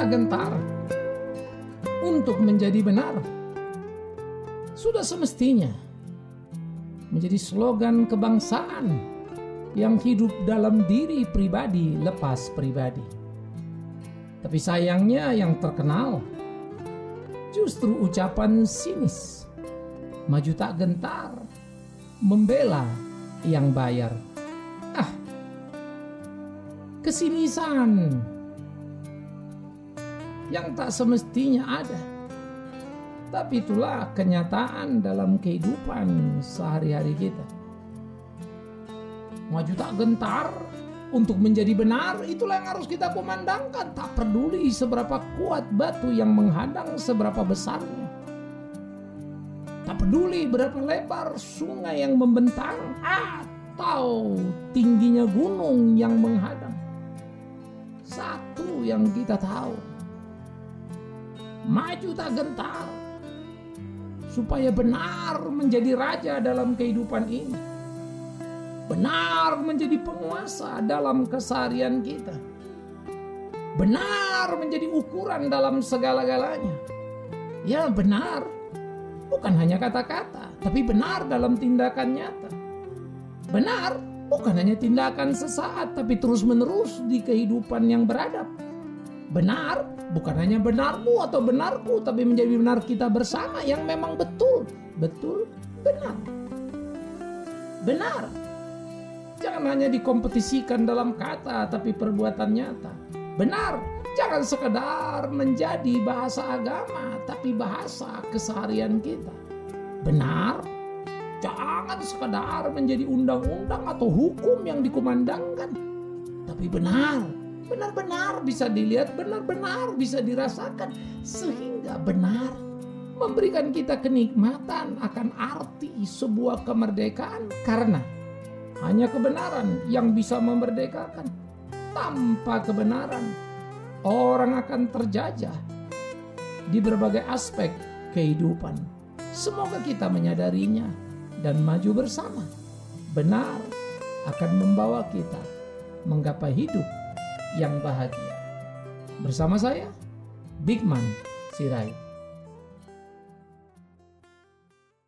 tak gentar untuk menjadi benar. Sudah semestinya menjadi slogan kebangsaan yang hidup dalam diri pribadi lepas pribadi. Tapi sayangnya yang terkenal justru ucapan sinis, maju tak gentar, membela yang bayar. Ah, kesinisan yang tak semestinya ada. Tapi itulah kenyataan dalam kehidupan sehari-hari kita. Maju tak gentar untuk menjadi benar, itulah yang harus kita kumandangkan. Tak peduli seberapa kuat batu yang menghadang, seberapa besarnya. Tak peduli berapa lebar sungai yang membentang atau tingginya gunung yang menghadang. Satu yang kita tahu, maju tak gentar, supaya benar menjadi raja dalam kehidupan ini. Benar menjadi penguasa dalam keseharian kita. Benar menjadi ukuran dalam segala-galanya. Ya benar, bukan hanya kata-kata, tapi benar dalam tindakan nyata. Benar, bukan hanya tindakan sesaat, tapi terus-menerus di kehidupan yang beradab. Benar, bukan hanya benarmu atau benarku, tapi menjadi benar kita bersama yang memang betul, betul, benar. Benar. Jangan hanya dikompetisikan dalam kata, tapi perbuatan nyata. Benar. Jangan sekedar menjadi bahasa agama, tapi bahasa keseharian kita. Benar. Jangan sekedar menjadi undang-undang atau hukum yang dikumandangkan, tapi benar benar-benar bisa dilihat, benar-benar bisa dirasakan, sehingga benar memberikan kita kenikmatan akan arti sebuah kemerdekaan, karena hanya kebenaran yang bisa memerdekakan. Tanpa kebenaran, orang akan terjajah di berbagai aspek kehidupan. Semoga kita menyadarinya dan maju bersama. Benar akan membawa kita menggapai hidup yang bahagia. Bersama saya, Bigman Sirait.